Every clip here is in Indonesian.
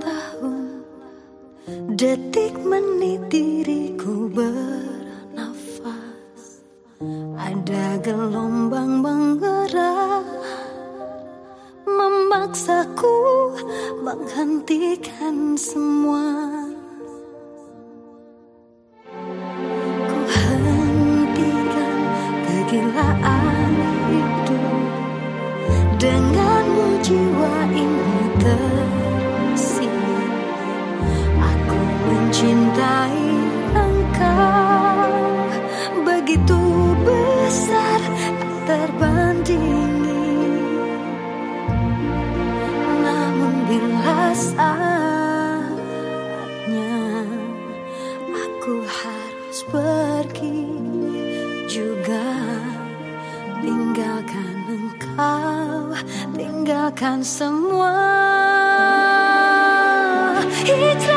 tahun. Detik menit diriku bernafas. Ada gelombang menggerak Memaksaku menghentikan semua Ku harus pergi juga. Tinggalkan engkau Tinggalkan semua. Itu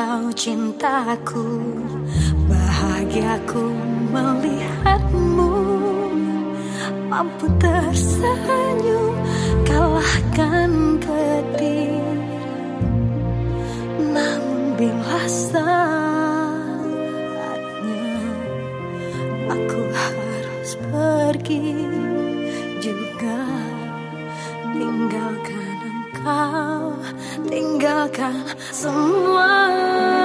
Engkau cintaku Bahagiaku melihatmu. Mampu tersenyum Kalahkan petir. Namun bila saatnya Aku harus pergi Juga Tinggalkan engkau lupakan semua.